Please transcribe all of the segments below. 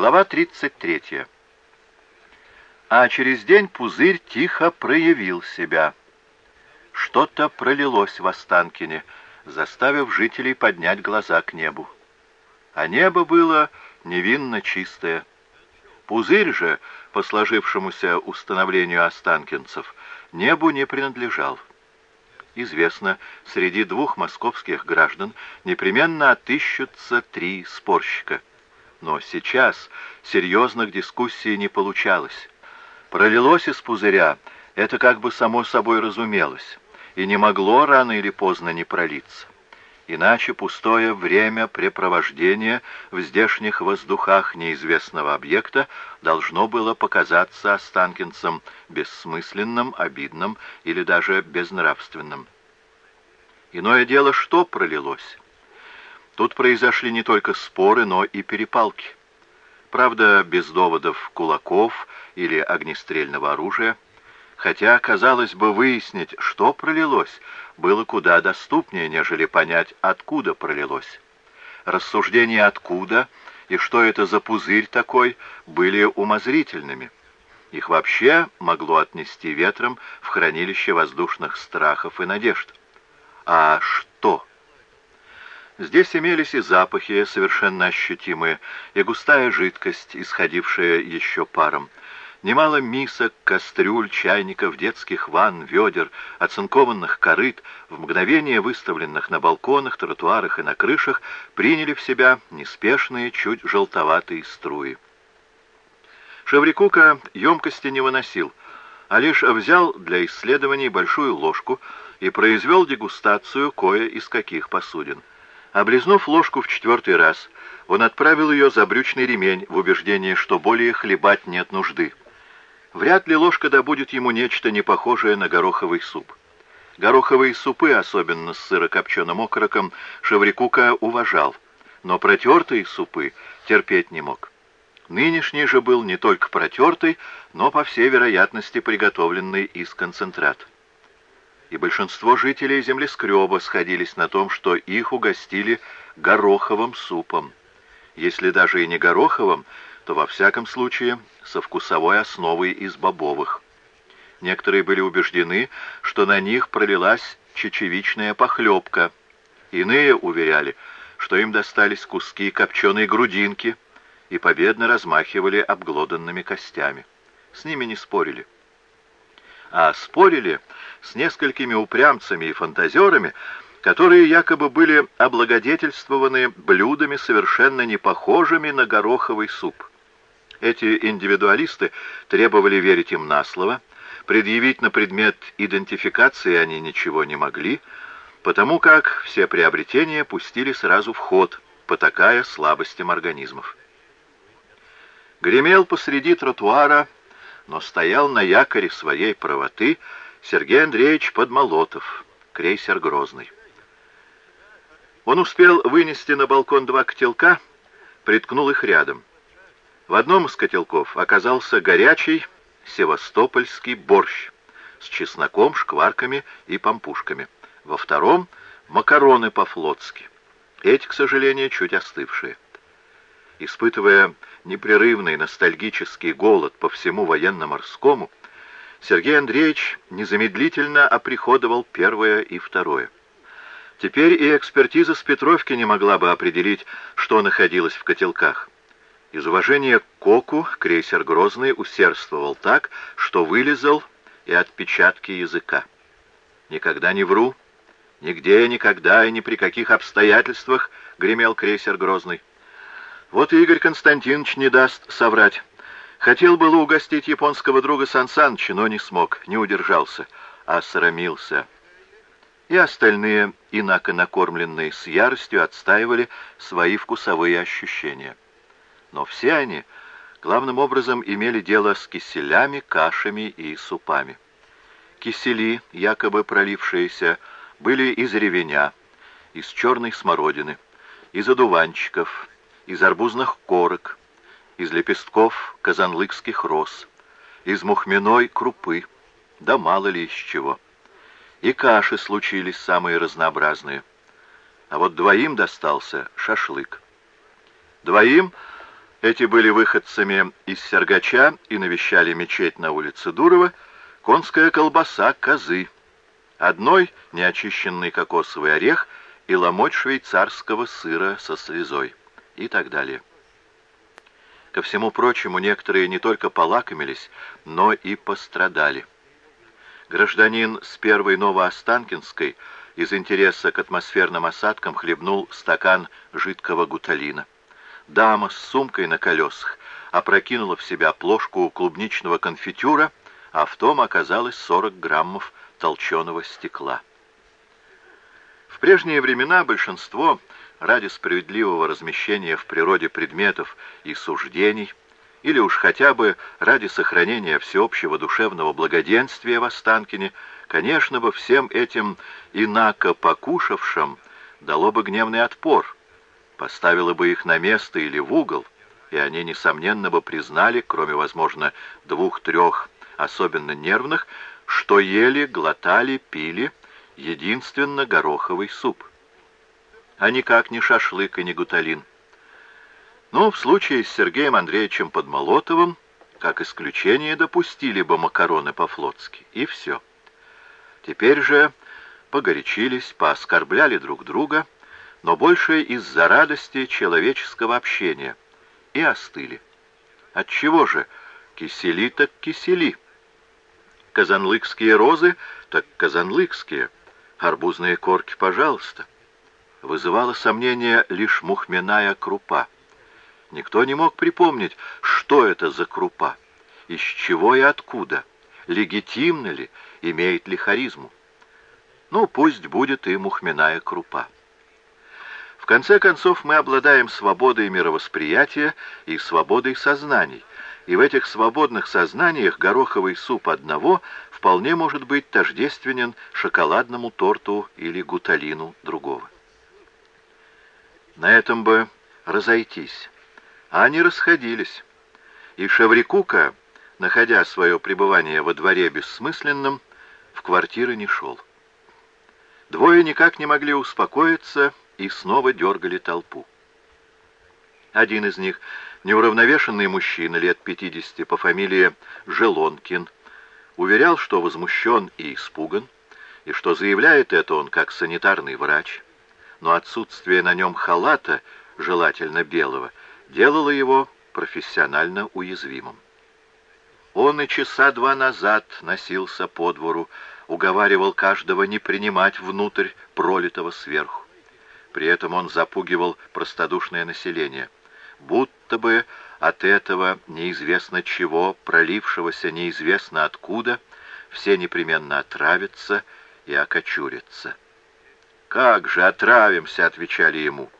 Глава 33. А через день пузырь тихо проявил себя. Что-то пролилось в Останкине, заставив жителей поднять глаза к небу. А небо было невинно чистое. Пузырь же, по сложившемуся установлению останкинцев, небу не принадлежал. Известно, среди двух московских граждан непременно отыщутся три спорщика — но сейчас серьезных дискуссий не получалось. Пролилось из пузыря, это как бы само собой разумелось, и не могло рано или поздно не пролиться. Иначе пустое время препровождения в здешних воздухах неизвестного объекта должно было показаться останкинцам бессмысленным, обидным или даже безнравственным. Иное дело, что пролилось. Тут произошли не только споры, но и перепалки. Правда, без доводов кулаков или огнестрельного оружия. Хотя, казалось бы, выяснить, что пролилось, было куда доступнее, нежели понять, откуда пролилось. Рассуждения «откуда» и что это за пузырь такой были умозрительными. Их вообще могло отнести ветром в хранилище воздушных страхов и надежд. А что? Здесь имелись и запахи, совершенно ощутимые, и густая жидкость, исходившая еще паром. Немало мисок, кастрюль, чайников, детских ванн, ведер, оцинкованных корыт, в мгновение выставленных на балконах, тротуарах и на крышах, приняли в себя неспешные, чуть желтоватые струи. Шеврикука емкости не выносил, а лишь взял для исследований большую ложку и произвел дегустацию кое из каких посудин. Облизнув ложку в четвертый раз, он отправил ее за брючный ремень в убеждении, что более хлебать нет нужды. Вряд ли ложка добудет ему нечто непохожее на гороховый суп. Гороховые супы, особенно с сырокопченым окороком, Шеврикука уважал, но протертые супы терпеть не мог. Нынешний же был не только протертый, но, по всей вероятности, приготовленный из концентрата и большинство жителей землескреба сходились на том, что их угостили гороховым супом. Если даже и не гороховым, то во всяком случае со вкусовой основой из бобовых. Некоторые были убеждены, что на них пролилась чечевичная похлебка. Иные уверяли, что им достались куски копченой грудинки и победно размахивали обглоданными костями. С ними не спорили а спорили с несколькими упрямцами и фантазерами, которые якобы были облагодетельствованы блюдами, совершенно не похожими на гороховый суп. Эти индивидуалисты требовали верить им на слово, предъявить на предмет идентификации они ничего не могли, потому как все приобретения пустили сразу в ход, потакая слабостям организмов. Гремел посреди тротуара но стоял на якоре своей правоты Сергей Андреевич Подмолотов, крейсер «Грозный». Он успел вынести на балкон два котелка, приткнул их рядом. В одном из котелков оказался горячий севастопольский борщ с чесноком, шкварками и пампушками. Во втором — макароны по-флотски. Эти, к сожалению, чуть остывшие. Испытывая непрерывный ностальгический голод по всему военно-морскому, Сергей Андреевич незамедлительно оприходовал первое и второе. Теперь и экспертиза с Петровки не могла бы определить, что находилось в котелках. Из уважения к Коку крейсер «Грозный» усердствовал так, что вылезал и отпечатки языка. «Никогда не вру, нигде, никогда и ни при каких обстоятельствах», — гремел крейсер «Грозный». Вот Игорь Константинович не даст соврать. Хотел было угостить японского друга Сан но не смог, не удержался, а срамился. И остальные, инако накормленные с яростью, отстаивали свои вкусовые ощущения. Но все они, главным образом, имели дело с киселями, кашами и супами. Кисели, якобы пролившиеся, были из ревеня, из черной смородины, из одуванчиков, из арбузных корок, из лепестков казанлыкских роз, из мухмяной крупы, да мало ли из чего. И каши случились самые разнообразные. А вот двоим достался шашлык. Двоим Эти были выходцами из Сергача и навещали мечеть на улице Дурова, конская колбаса козы, одной неочищенный кокосовый орех и ломоть швейцарского сыра со слезой и так далее. Ко всему прочему, некоторые не только полакомились, но и пострадали. Гражданин с первой Новоостанкинской из интереса к атмосферным осадкам хлебнул стакан жидкого гуталина. Дама с сумкой на колесах опрокинула в себя плошку клубничного конфитюра, а в том оказалось 40 граммов толченого стекла. В прежние времена большинство, ради справедливого размещения в природе предметов и суждений, или уж хотя бы ради сохранения всеобщего душевного благоденствия в Останкине, конечно бы всем этим инако покушавшим дало бы гневный отпор — поставила бы их на место или в угол, и они, несомненно, бы признали, кроме, возможно, двух-трех особенно нервных, что ели, глотали, пили единственно гороховый суп. А никак не шашлык и не гуталин. Но в случае с Сергеем Андреевичем Подмолотовым, как исключение, допустили бы макароны по-флотски, и все. Теперь же погорячились, пооскорбляли друг друга — но больше из-за радости человеческого общения, и остыли. Отчего же? Кисели так кисели. Казанлыкские розы так казанлыкские. Арбузные корки, пожалуйста. Вызывало сомнение лишь мухмяная крупа. Никто не мог припомнить, что это за крупа, из чего и откуда, легитимно ли, имеет ли харизму. Ну, пусть будет и мухмяная крупа. В конце концов, мы обладаем свободой мировосприятия и свободой сознаний, и в этих свободных сознаниях гороховый суп одного вполне может быть тождественен шоколадному торту или гуталину другого. На этом бы разойтись, а они расходились, и Шеврикука, находя свое пребывание во дворе бессмысленным, в квартиры не шел. Двое никак не могли успокоиться и снова дергали толпу. Один из них, неуравновешенный мужчина лет 50 по фамилии Желонкин, уверял, что возмущен и испуган, и что заявляет это он как санитарный врач, но отсутствие на нем халата, желательно белого, делало его профессионально уязвимым. Он и часа два назад носился по двору, уговаривал каждого не принимать внутрь пролитого сверху. При этом он запугивал простодушное население. Будто бы от этого неизвестно чего, пролившегося неизвестно откуда, все непременно отравятся и окочурятся. «Как же отравимся!» — отвечали ему.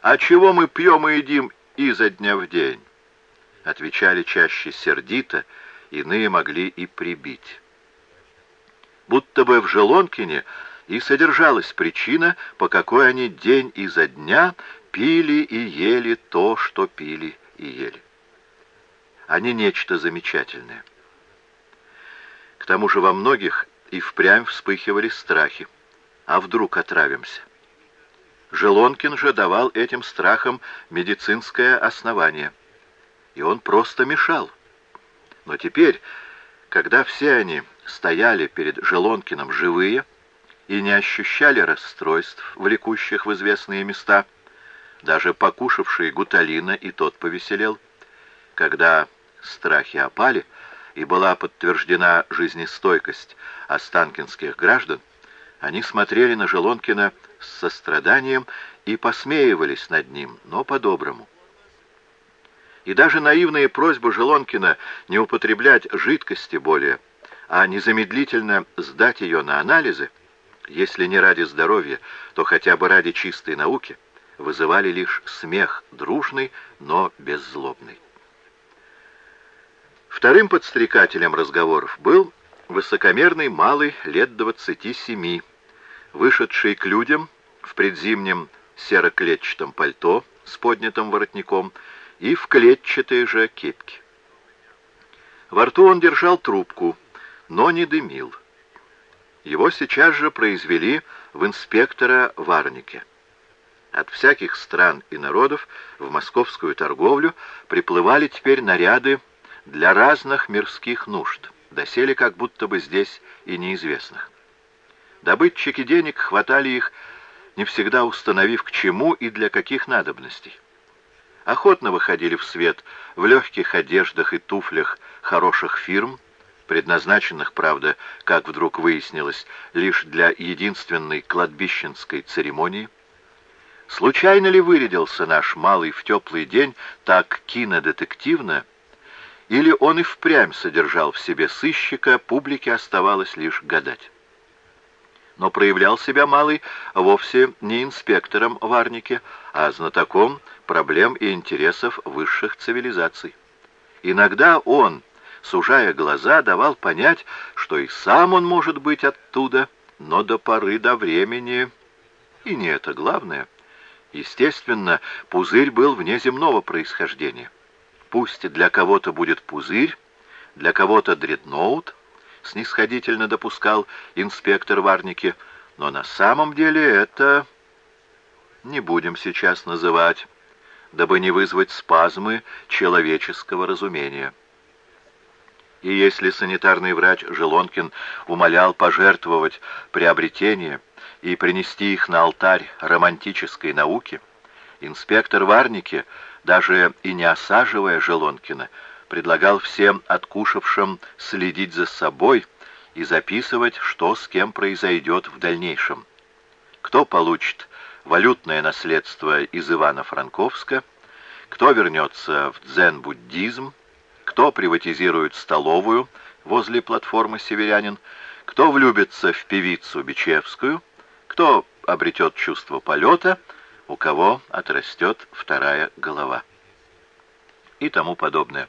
«А чего мы пьем и едим изо дня в день?» Отвечали чаще сердито, иные могли и прибить. Будто бы в Желонкине и содержалась причина, по какой они день изо дня пили и ели то, что пили и ели. Не нечто замечательное. К тому же во многих и впрямь вспыхивали страхи. А вдруг отравимся? Желонкин же давал этим страхам медицинское основание. И он просто мешал. Но теперь, когда все они стояли перед Желонкиным живые, и не ощущали расстройств, влекущих в известные места. Даже покушавший гуталина и тот повеселел. Когда страхи опали и была подтверждена жизнестойкость останкинских граждан, они смотрели на Желонкина с состраданием и посмеивались над ним, но по-доброму. И даже наивные просьбы Желонкина не употреблять жидкости более, а незамедлительно сдать ее на анализы, если не ради здоровья, то хотя бы ради чистой науки, вызывали лишь смех, дружный, но беззлобный. Вторым подстрекателем разговоров был высокомерный малый лет двадцати семи, вышедший к людям в предзимнем серо-клетчатом пальто с поднятым воротником и в клетчатой же кепке. Во рту он держал трубку, но не дымил. Его сейчас же произвели в инспектора Варнике. От всяких стран и народов в московскую торговлю приплывали теперь наряды для разных мирских нужд, доселе как будто бы здесь и неизвестных. Добытчики денег хватали их, не всегда установив к чему и для каких надобностей. Охотно выходили в свет в легких одеждах и туфлях хороших фирм, предназначенных, правда, как вдруг выяснилось, лишь для единственной кладбищенской церемонии. Случайно ли вырядился наш малый в теплый день так кинодетективно, или он и впрямь содержал в себе сыщика, публике оставалось лишь гадать. Но проявлял себя малый вовсе не инспектором Варники, а знатоком проблем и интересов высших цивилизаций. Иногда он, сужая глаза, давал понять, что и сам он может быть оттуда, но до поры до времени... И не это главное. Естественно, пузырь был внеземного происхождения. Пусть для кого-то будет пузырь, для кого-то дредноут, снисходительно допускал инспектор Варники, но на самом деле это... Не будем сейчас называть, дабы не вызвать спазмы человеческого разумения. И если санитарный врач Желонкин умолял пожертвовать приобретение и принести их на алтарь романтической науки, инспектор Варники, даже и не осаживая Желонкина, предлагал всем откушавшим следить за собой и записывать, что с кем произойдет в дальнейшем. Кто получит валютное наследство из Ивана Франковска, кто вернется в дзен-буддизм, кто приватизирует столовую возле платформы «Северянин», кто влюбится в певицу Бичевскую, кто обретет чувство полета, у кого отрастет вторая голова. И тому подобное.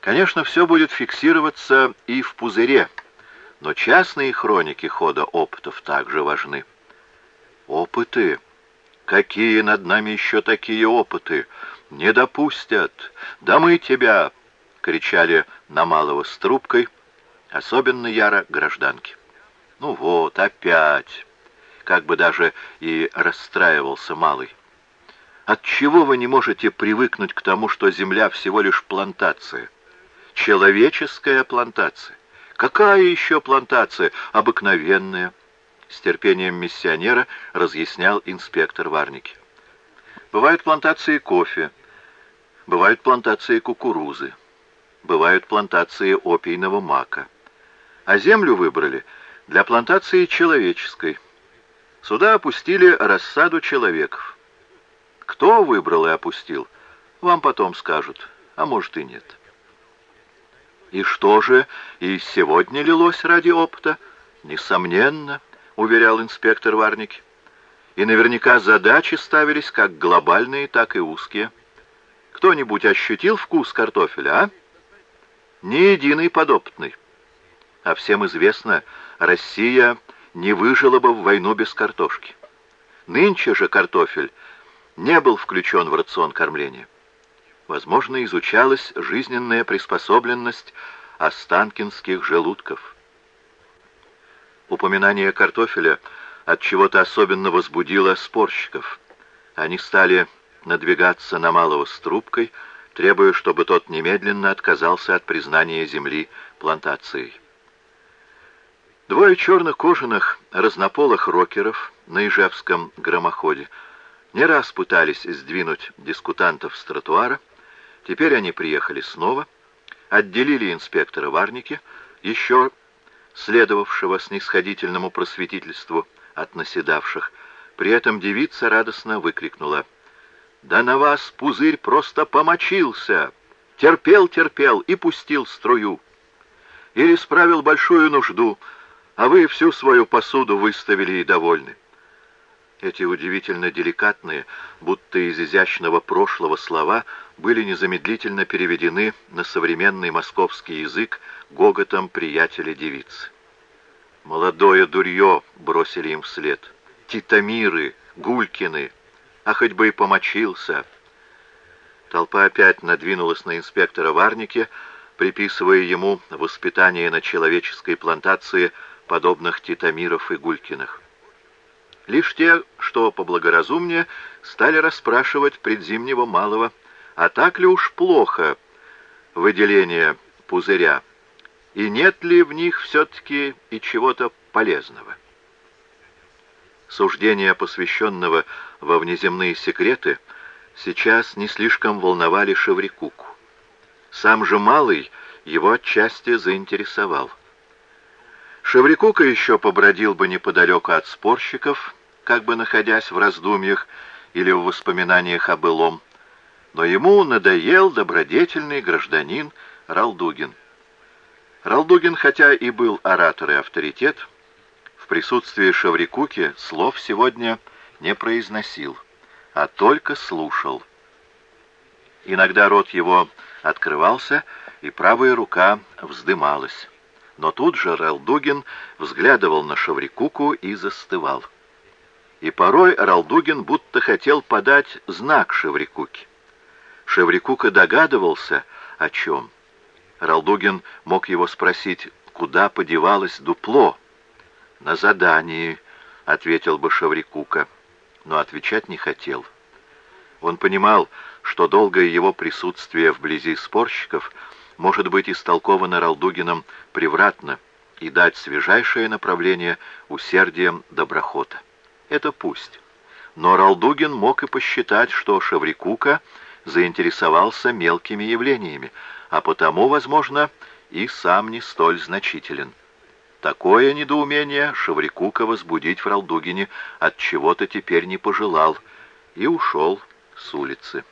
Конечно, все будет фиксироваться и в пузыре, но частные хроники хода опытов также важны. Опыты? Какие над нами еще такие опыты? Не допустят! Да мы тебя! кричали на малого с трубкой, особенно яро гражданки. Ну вот, опять! Как бы даже и расстраивался малый. Отчего вы не можете привыкнуть к тому, что земля всего лишь плантация? Человеческая плантация. Какая еще плантация? Обыкновенная. С терпением миссионера разъяснял инспектор Варники. Бывают плантации кофе, бывают плантации кукурузы бывают плантации опийного мака. А землю выбрали для плантации человеческой. Сюда опустили рассаду человеков. Кто выбрал и опустил, вам потом скажут, а может и нет. И что же и сегодня лилось ради опыта? Несомненно, уверял инспектор Варники. И наверняка задачи ставились как глобальные, так и узкие. Кто-нибудь ощутил вкус картофеля, а? Ни единый подопытный. А всем известно, Россия не выжила бы в войну без картошки. Нынче же картофель не был включен в рацион кормления. Возможно, изучалась жизненная приспособленность останкинских желудков. Упоминание картофеля от чего-то особенно возбудило спорщиков. Они стали надвигаться на малого с трубкой, требуя, чтобы тот немедленно отказался от признания земли плантацией. Двое черных кожаных разнополых рокеров на Ижевском громоходе не раз пытались сдвинуть дискутантов с тротуара, теперь они приехали снова, отделили инспектора Варники, еще следовавшего снисходительному просветительству от наседавших, при этом девица радостно выкрикнула — да на вас пузырь просто помочился. Терпел-терпел и пустил струю. Или справил большую нужду, а вы всю свою посуду выставили и довольны. Эти удивительно деликатные, будто из изящного прошлого слова, были незамедлительно переведены на современный московский язык гоготом приятеля девицы. «Молодое дурье!» — бросили им вслед. «Титамиры, Гулькины, а хоть бы и помочился. Толпа опять надвинулась на инспектора Варники, приписывая ему воспитание на человеческой плантации подобных Титамиров и Гулькиных. Лишь те, что поблагоразумнее, стали расспрашивать предзимнего малого, а так ли уж плохо выделение пузыря, и нет ли в них все-таки и чего-то полезного. Суждения посвященного во внеземные секреты сейчас не слишком волновали Шеврикуку. Сам же Малый его отчасти заинтересовал. Шеврикука еще побродил бы неподалеку от спорщиков, как бы находясь в раздумьях или в воспоминаниях о былом, но ему надоел добродетельный гражданин Ралдугин. Ралдугин, хотя и был оратор и авторитет, в присутствии Шаврикуки слов сегодня не произносил, а только слушал. Иногда рот его открывался, и правая рука вздымалась. Но тут же Ралдугин взглядывал на Шаврикуку и застывал. И порой Ралдугин будто хотел подать знак Шеврикуке. Шеврикука догадывался, о чем. Ралдугин мог его спросить, куда подевалось дупло. «На задании», — ответил бы Шеврикука, но отвечать не хотел. Он понимал, что долгое его присутствие вблизи спорщиков может быть истолковано Ралдугином превратно и дать свежайшее направление усердием доброхота. Это пусть. Но Ралдугин мог и посчитать, что Шеврикука заинтересовался мелкими явлениями, а потому, возможно, и сам не столь значителен. Такое недоумение Шеврикука возбудить в Ралдугине от чего-то теперь не пожелал и ушел с улицы.